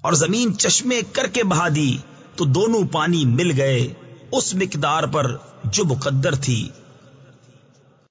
اور زمین چشمے کر کے بہا دی تو دونوں پانی مل گئے، اس مقدار پر جو مقدر تھی۔